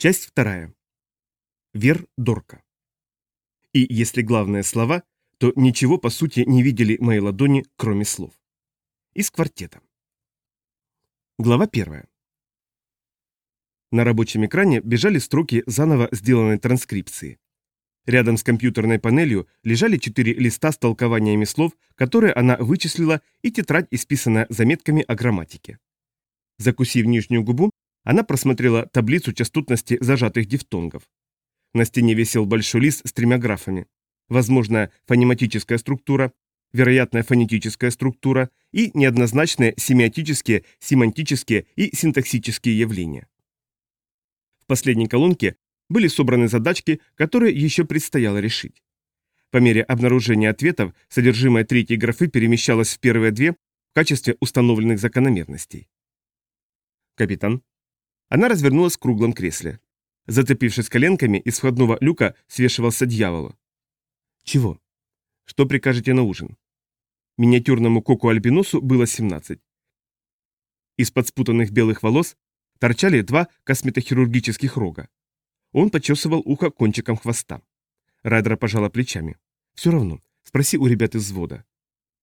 Часть вторая. Вер Дорка. И если главные слова, то ничего по сути не видели мои ладони, кроме слов. Из квартета. Глава первая. На рабочем экране бежали строки заново сделанной транскрипции. Рядом с компьютерной панелью лежали четыре листа с толкованиями слов, которые она вычислила, и тетрадь, исписанная заметками о грамматике. Закусив нижнюю губу, она просмотрела таблицу частотности зажатых дифтонгов. На стене висел большой лист с тремя графами. Возможная фонематическая структура, вероятная фонетическая структура и неоднозначные семиотические, семантические и синтаксические явления. В последней колонке были собраны задачки, которые еще предстояло решить. По мере обнаружения ответов, содержимое третьей графы перемещалось в первые две в качестве установленных закономерностей. «Капитан», она развернулась в круглом кресле. Зацепившись коленками, из входного люка свешивался дьявола. «Чего? Что прикажете на ужин?» Миниатюрному коку-альбиносу было 17. Из-под спутанных белых волос торчали два косметохирургических рога. Он почесывал ухо кончиком хвоста. Райдера пожала плечами. «Все равно. Спроси у ребят из взвода».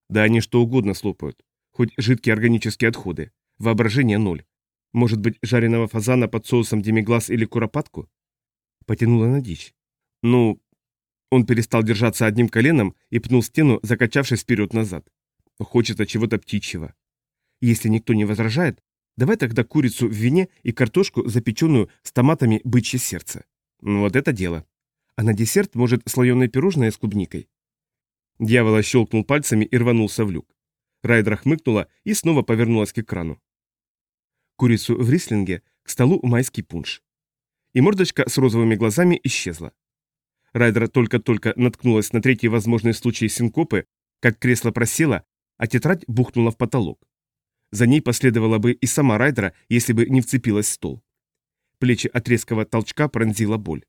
«Да они что угодно слопают. Хоть жидкие органические отходы. Воображение ноль. Может быть, жареного фазана под соусом демиглаз или куропатку? Потянула на дичь. Ну, он перестал держаться одним коленом и пнул стену, закачавшись вперед-назад. Хочется чего-то птичьего. Если никто не возражает, давай тогда курицу в вине и картошку, запеченную с томатами бычье сердце. Ну вот это дело. А на десерт, может, слоеное пирожное с клубникой? Дьявола щелкнул пальцами и рванулся в люк. Райдра хмыкнула и снова повернулась к экрану курицу в рислинге, к столу майский пунш. И мордочка с розовыми глазами исчезла. Райдер только-только наткнулась на третий возможный случай синкопы, как кресло просело, а тетрадь бухнула в потолок. За ней последовала бы и сама Райдера, если бы не вцепилась в стол. Плечи от резкого толчка пронзила боль.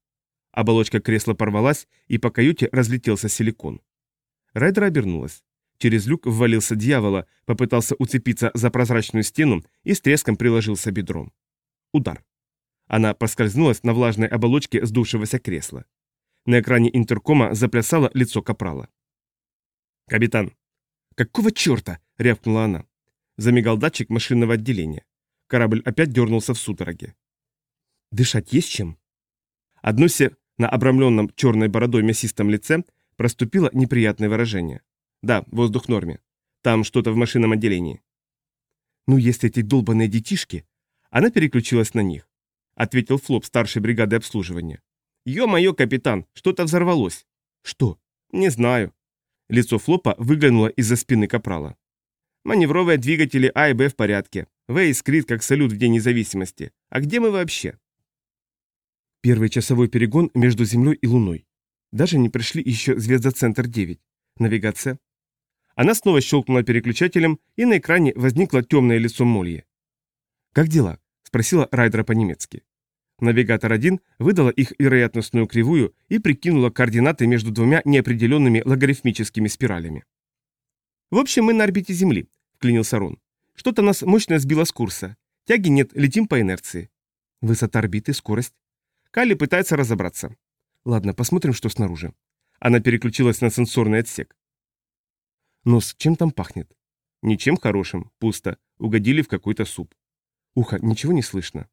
Оболочка кресла порвалась, и по каюте разлетелся силикон. Райдер обернулась. Через люк ввалился дьявола, попытался уцепиться за прозрачную стену и с треском приложился бедром. Удар. Она проскользнулась на влажной оболочке сдувшегося кресла. На экране интеркома заплясало лицо капрала. «Капитан!» «Какого черта?» — рявкнула она. Замигал датчик машинного отделения. Корабль опять дернулся в судороге. «Дышать есть чем?» Одно се на обрамленном черной бородой мясистом лице проступило неприятное выражение. Да, воздух в норме. Там что-то в машинном отделении. Ну, если эти долбанные детишки... Она переключилась на них. Ответил Флоп старшей бригады обслуживания. Ё-моё, капитан, что-то взорвалось. Что? Не знаю. Лицо Флопа выглянуло из-за спины капрала. Маневровые двигатели А и Б в порядке. В искрит, как салют в День независимости. А где мы вообще? Первый часовой перегон между Землей и Луной. Даже не пришли еще звездоцентр 9. Навигация. Она снова щелкнула переключателем, и на экране возникло темное лицо Молье. «Как дела?» – спросила Райдера по-немецки. Навигатор 1 выдала их вероятностную кривую и прикинула координаты между двумя неопределенными логарифмическими спиралями. «В общем, мы на орбите Земли», – вклинился Рон. «Что-то нас мощно сбило с курса. Тяги нет, летим по инерции». «Высота орбиты, скорость». Калли пытается разобраться. «Ладно, посмотрим, что снаружи». Она переключилась на сенсорный отсек. Нос, чем там пахнет? Ничем хорошим, пусто. Угодили в какой-то суп. Ухо, ничего не слышно.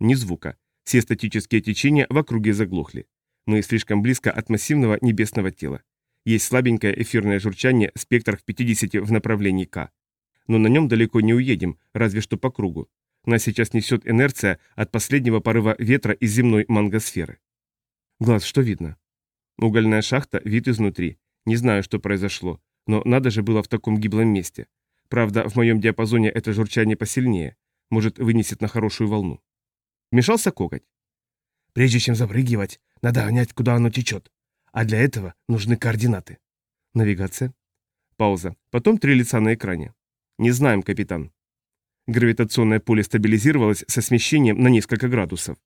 Ни звука. Все статические течения в округе заглохли. Мы слишком близко от массивного небесного тела. Есть слабенькое эфирное журчание в спектрах 50 в направлении К. Но на нем далеко не уедем, разве что по кругу. Нас сейчас несет инерция от последнего порыва ветра из земной мангосферы. Глаз, что видно? Угольная шахта, вид изнутри. Не знаю, что произошло. Но надо же было в таком гиблом месте. Правда, в моем диапазоне это журчание посильнее. Может, вынесет на хорошую волну. Вмешался коготь. Прежде чем запрыгивать, надо понять, куда оно течет. А для этого нужны координаты. Навигация. Пауза. Потом три лица на экране. Не знаем, капитан. Гравитационное поле стабилизировалось со смещением на несколько градусов.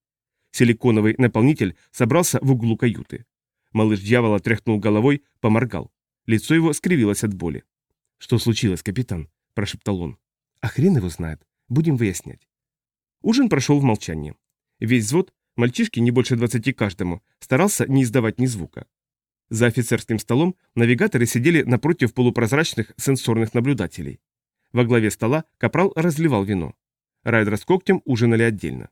Силиконовый наполнитель собрался в углу каюты. Малыш дьявола тряхнул головой, поморгал. Лицо его скривилось от боли. «Что случилось, капитан?» – прошептал он. «А хрен его знает. Будем выяснять». Ужин прошел в молчании. Весь взвод, Мальчишки, не больше двадцати каждому, старался не издавать ни звука. За офицерским столом навигаторы сидели напротив полупрозрачных сенсорных наблюдателей. Во главе стола капрал разливал вино. Райдер с когтем ужинали отдельно.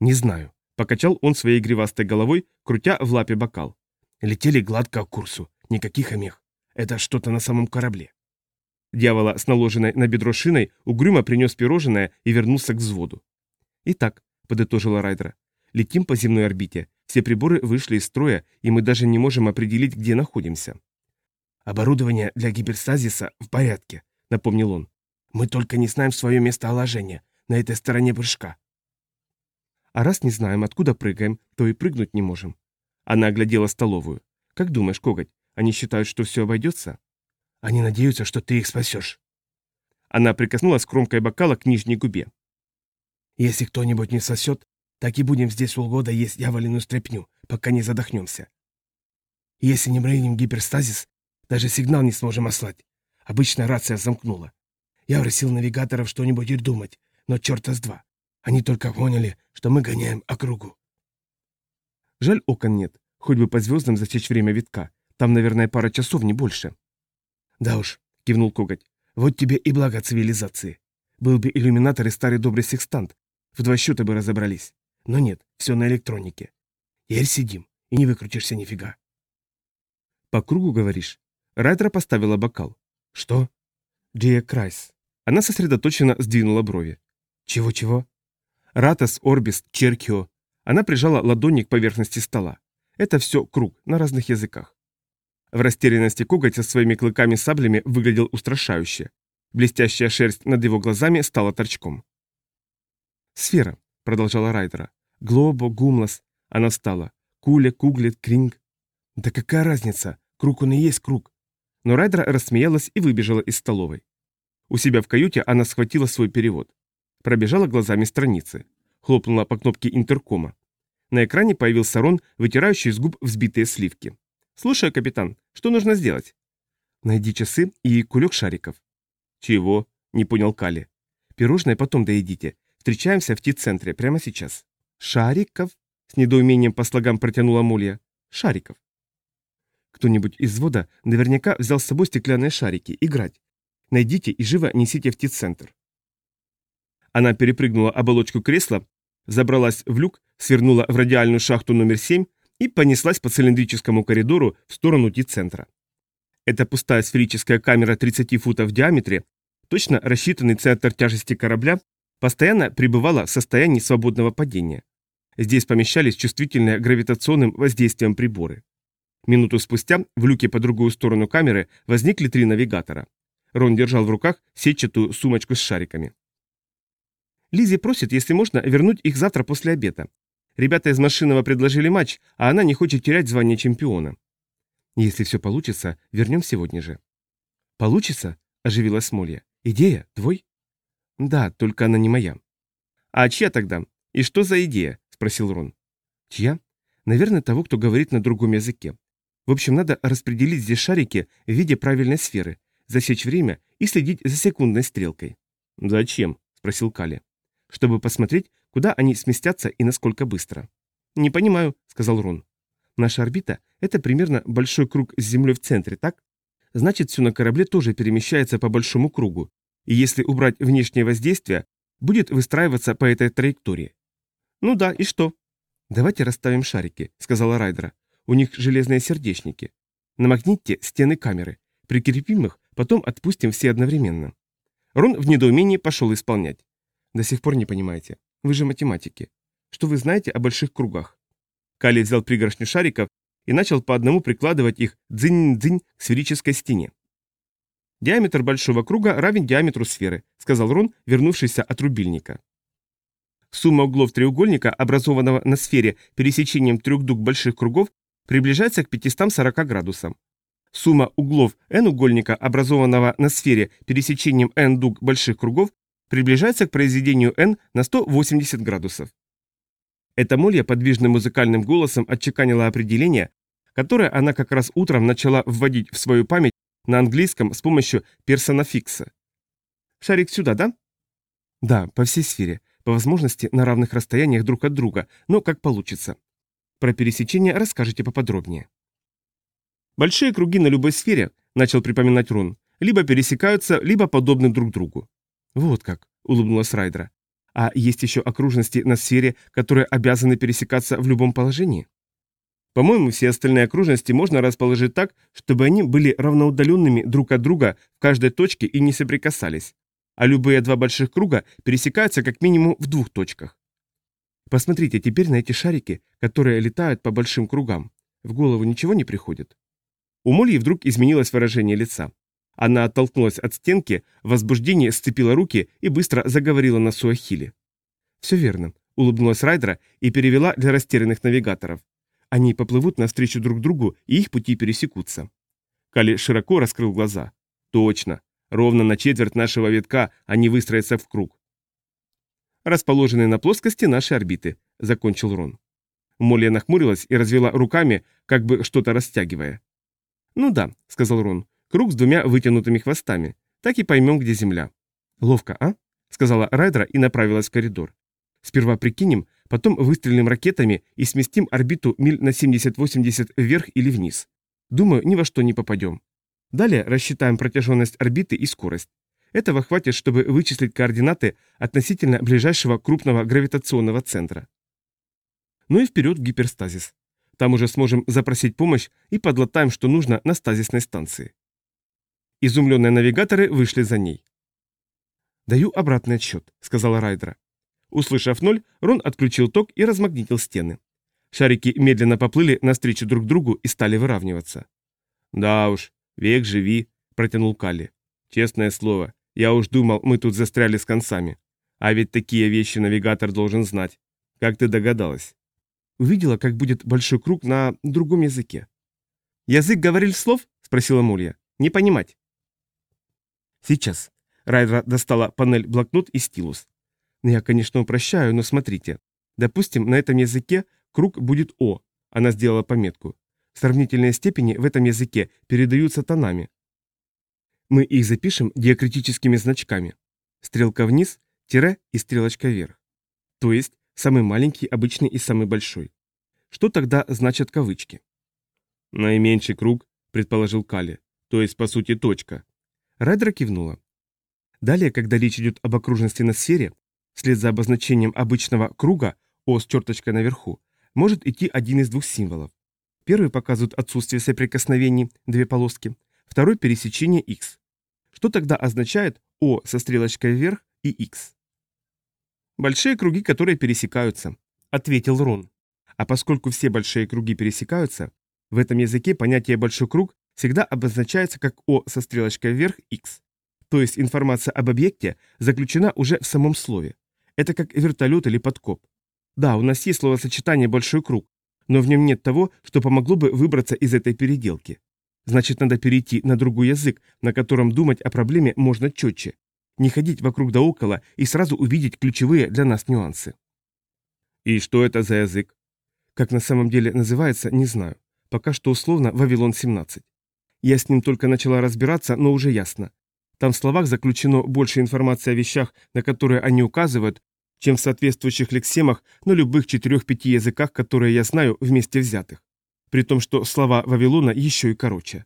«Не знаю», — покачал он своей гривастой головой, крутя в лапе бокал. «Летели гладко к курсу, никаких омех. Это что-то на самом корабле». Дьявола с наложенной на бедро шиной угрюмо принес пирожное и вернулся к взводу. «Итак», — подытожила Райдера, — «летим по земной орбите. Все приборы вышли из строя, и мы даже не можем определить, где находимся». «Оборудование для гиперстазиса в порядке», — напомнил он. «Мы только не знаем свое местоположение на этой стороне прыжка». «А раз не знаем, откуда прыгаем, то и прыгнуть не можем». Она оглядела столовую. «Как думаешь, Коготь, они считают, что все обойдется?» Они надеются, что ты их спасешь. Она прикоснулась кромкой бокала к нижней губе. Если кто-нибудь не сосет, так и будем здесь полгода есть яволину стряпню, пока не задохнемся. Если не брейнем гиперстазис, даже сигнал не сможем ослать. Обычная рация замкнула. Я просил навигаторов что-нибудь и думать, но черта с два. Они только поняли, что мы гоняем округу. Жаль, окон нет. Хоть бы по звездам засечь время витка. Там, наверное, пара часов, не больше. «Да уж», — кивнул Коготь, — «вот тебе и благо цивилизации. Был бы иллюминатор и старый добрый секстант, в два счета бы разобрались. Но нет, все на электронике. Теперь сидим, и не выкрутишься нифига». «По кругу, говоришь?» Райтер поставила бокал. «Что?» «Джия Крайс». Она сосредоточенно сдвинула брови. «Чего-чего?» «Ратас, Орбис, Черкио». Она прижала ладони к поверхности стола. Это все круг, на разных языках. В растерянности коготь со своими клыками-саблями выглядел устрашающе. Блестящая шерсть над его глазами стала торчком. «Сфера», — продолжала Райдера. «Глобо, Гумлас». Она встала. «Куля, Куглет, Кринг». «Да какая разница? Круг он и есть круг». Но Райдера рассмеялась и выбежала из столовой. У себя в каюте она схватила свой перевод. Пробежала глазами страницы. Хлопнула по кнопке интеркома. На экране появился Рон, вытирающий с губ взбитые сливки. «Слушаю, капитан, что нужно сделать?» «Найди часы и кулек шариков». «Чего?» — не понял Кали. «Пирожное потом доедите. Встречаемся в Ти-центре прямо сейчас». «Шариков?» — с недоумением по слогам протянула Мулья. «Шариков». Кто-нибудь из взвода наверняка взял с собой стеклянные шарики. Играть. Найдите и живо несите в Ти-центр. Она перепрыгнула оболочку кресла, забралась в люк, свернула в радиальную шахту номер 7 и понеслась по цилиндрическому коридору в сторону Ди-центра. Эта пустая сферическая камера 30 футов в диаметре, точно рассчитанный центр тяжести корабля, постоянно пребывала в состоянии свободного падения. Здесь помещались чувствительные гравитационным воздействием приборы. Минуту спустя в люке по другую сторону камеры возникли три навигатора. Рон держал в руках сетчатую сумочку с шариками. Лизи просит, если можно, вернуть их завтра после обеда. Ребята из машинного предложили матч, а она не хочет терять звание чемпиона. Если все получится, вернем сегодня же. Получится? Оживилась Смолья. Идея? Твой? Да, только она не моя. А чья тогда? И что за идея? Спросил Рон. Чья? Наверное, того, кто говорит на другом языке. В общем, надо распределить здесь шарики в виде правильной сферы, засечь время и следить за секундной стрелкой. «Зачем?» – спросил Кали. «Чтобы посмотреть, Куда они сместятся и насколько быстро? Не понимаю, сказал Рон. Наша орбита — это примерно большой круг с Землей в центре, так? Значит, все на корабле тоже перемещается по большому кругу, и если убрать внешнее воздействие, будет выстраиваться по этой траектории. Ну да, и что? Давайте расставим шарики, сказала Райдера. У них железные сердечники. Намагните стены камеры. Прикрепим их, потом отпустим все одновременно. Рон в недоумении пошел исполнять. До сих пор не понимаете. Вы же математики. Что вы знаете о больших кругах? Кали взял пригоршню шариков и начал по одному прикладывать их дзынь-дзынь к сферической стене. «Диаметр большого круга равен диаметру сферы», сказал Рон, вернувшийся от рубильника. Сумма углов треугольника, образованного на сфере пересечением трех дуг больших кругов, приближается к 540 градусам. Сумма углов n-угольника, образованного на сфере пересечением n дуг больших кругов, приближается к произведению n на 180 градусов. Эта Молья подвижным музыкальным голосом отчеканила определение, которое она как раз утром начала вводить в свою память на английском с помощью персонафикса. «Шарик сюда, да?» «Да, по всей сфере. по возможности на равных расстояниях друг от друга, но как получится. Про пересечение расскажите поподробнее. Большие круги на любой сфере, начал припоминать Рон, либо пересекаются, либо подобны друг другу. Вот как, улыбнулась Райдера. А есть еще окружности на сфере, которые обязаны пересекаться в любом положении? По-моему, все остальные окружности можно расположить так, чтобы они были равноудаленными друг от друга в каждой точке и не соприкасались. А любые два больших круга пересекаются как минимум в двух точках. Посмотрите теперь на эти шарики, которые летают по большим кругам. В голову ничего не приходит? У Мольи вдруг изменилось выражение лица. Она оттолкнулась от стенки, в возбуждении сцепила руки и быстро заговорила на суахиле. «Все верно», — улыбнулась Райдера и перевела для растерянных навигаторов. «Они поплывут навстречу друг другу, и их пути пересекутся». Кали широко раскрыл глаза. «Точно. Ровно на четверть нашего витка они выстроятся в круг». «Расположенные на плоскости нашей орбиты», — закончил Рон. Молли нахмурилась и развела руками, как бы что-то растягивая. «Ну да», — сказал Рон, — «круг с двумя вытянутыми хвостами. Так и поймем, где Земля». «Ловко, а?» — сказала Райдера и направилась в коридор. «Сперва прикинем, потом выстрелим ракетами и сместим орбиту миль на 70-80 вверх или вниз. Думаю, ни во что не попадем. Далее рассчитаем протяженность орбиты и скорость. Этого хватит, чтобы вычислить координаты относительно ближайшего крупного гравитационного центра. Ну и вперед в гиперстазис. Там уже сможем запросить помощь и подлатаем, что нужно на стазисной станции. Изумленные навигаторы вышли за ней. «Даю обратный отсчет», — сказала Райдера. Услышав ноль, Рон отключил ток и размагнитил стены. Шарики медленно поплыли навстречу друг другу и стали выравниваться. «Да уж, век живи», — протянул Калли. «Честное слово, я уж думал, мы тут застряли с концами. А ведь такие вещи навигатор должен знать. Как ты догадалась?» Увидела, как будет большой круг на другом языке. «Язык говорил слов?» – спросила Мулья. «Не понимать». «Сейчас». Райдра достала панель блокнот и стилус. «Я, конечно, упрощаю, но смотрите. Допустим, на этом языке круг будет О». Она сделала пометку. Сравнительные степени в этом языке передаются тонами. Мы их запишем диакритическими значками. Стрелка вниз, тире и стрелочка вверх. То есть Самый маленький, обычный и самый большой. Что тогда значат кавычки? Наименьший круг, предположил Кали, то есть по сути точка. Райдера кивнула. Далее, когда речь идет об окружности на сфере, вслед за обозначением обычного круга, О с черточкой наверху, может идти один из двух символов. Первый показывает отсутствие соприкосновений, две полоски, второй – пересечение X. Что тогда означает О со стрелочкой вверх и X? «Большие круги, которые пересекаются», — ответил Рон. А поскольку все большие круги пересекаются, в этом языке понятие «большой круг» всегда обозначается как О со стрелочкой вверх X. То есть информация об объекте заключена уже в самом слове. Это как вертолет или подкоп. Да, у нас есть словосочетание «большой круг», но в нем нет того, что помогло бы выбраться из этой переделки. Значит, надо перейти на другой язык, на котором думать о проблеме можно четче, не ходить вокруг да около и сразу увидеть ключевые для нас нюансы. И что это за язык? Как на самом деле называется, не знаю. Пока что условно Вавилон-17. Я с ним только начала разбираться, но уже ясно. Там в словах заключено больше информации о вещах, на которые они указывают, чем в соответствующих лексемах на любых четырех-пяти языках, которые я знаю вместе взятых. При том, что слова Вавилона еще и короче.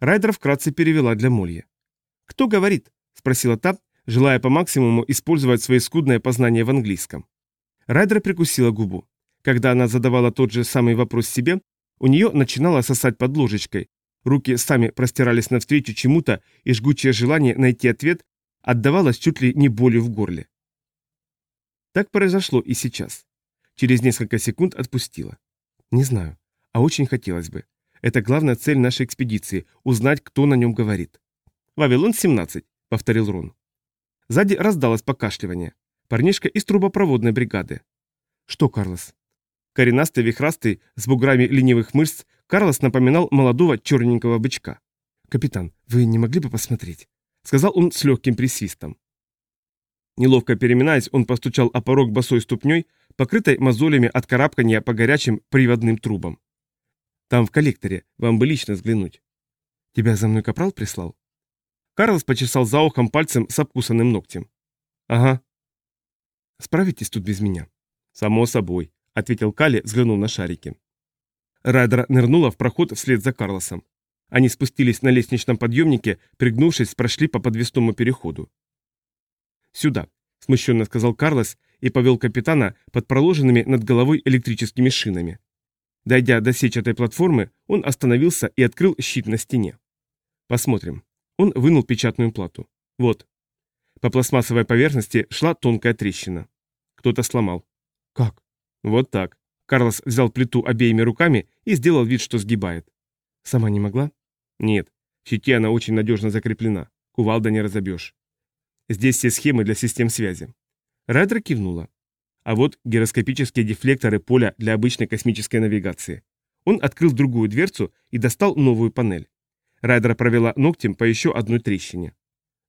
Райдер вкратце перевела для Молья. «Кто говорит?» – спросила та, желая по максимуму использовать свои скудные познания в английском. Райдер прикусила губу. Когда она задавала тот же самый вопрос себе, у нее начинало сосать под ложечкой. Руки сами простирались навстречу чему-то, и жгучее желание найти ответ отдавалось чуть ли не болью в горле. Так произошло и сейчас. Через несколько секунд отпустила. Не знаю, а очень хотелось бы. Это главная цель нашей экспедиции – узнать, кто на нем говорит. «Вавилон-17», — повторил Рон. Сзади раздалось покашливание. Парнишка из трубопроводной бригады. «Что, Карлос?» Коренастый, вихрастый, с буграми ленивых мышц, Карлос напоминал молодого черненького бычка. «Капитан, вы не могли бы посмотреть?» — сказал он с легким присвистом. Неловко переминаясь, он постучал о порог босой ступней, покрытой мозолями от карабкания по горячим приводным трубам. «Там в коллекторе, вам бы лично взглянуть». «Тебя за мной капрал прислал?» Карлос почесал за ухом пальцем с обкусанным ногтем. «Ага». Справитесь тут без меня?» «Само собой», — ответил Кали, взглянув на шарики. Райдера нырнула в проход вслед за Карлосом. Они спустились на лестничном подъемнике, пригнувшись, прошли по подвесному переходу. «Сюда», — смущенно сказал Карлос и повел капитана под проложенными над головой электрическими шинами. Дойдя до сетчатой платформы, он остановился и открыл щит на стене. «Посмотрим». Он вынул печатную плату. «Вот». По пластмассовой поверхности шла тонкая трещина. Кто-то сломал. «Как?» «Вот так». Карлос взял плиту обеими руками и сделал вид, что сгибает. «Сама не могла?» «Нет. В щите она очень надежно закреплена. Кувалда не разобьешь. Здесь все схемы для систем связи». Райдер кивнула. А вот гироскопические дефлекторы поля для обычной космической навигации. Он открыл другую дверцу и достал новую панель. Райдер провела ногтем по еще одной трещине.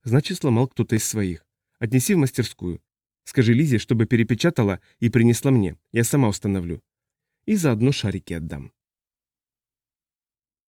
Значит, сломал кто-то из своих. Отнеси в мастерскую. Скажи Лизе, чтобы перепечатала и принесла мне. Я сама установлю. И заодно шарики отдам.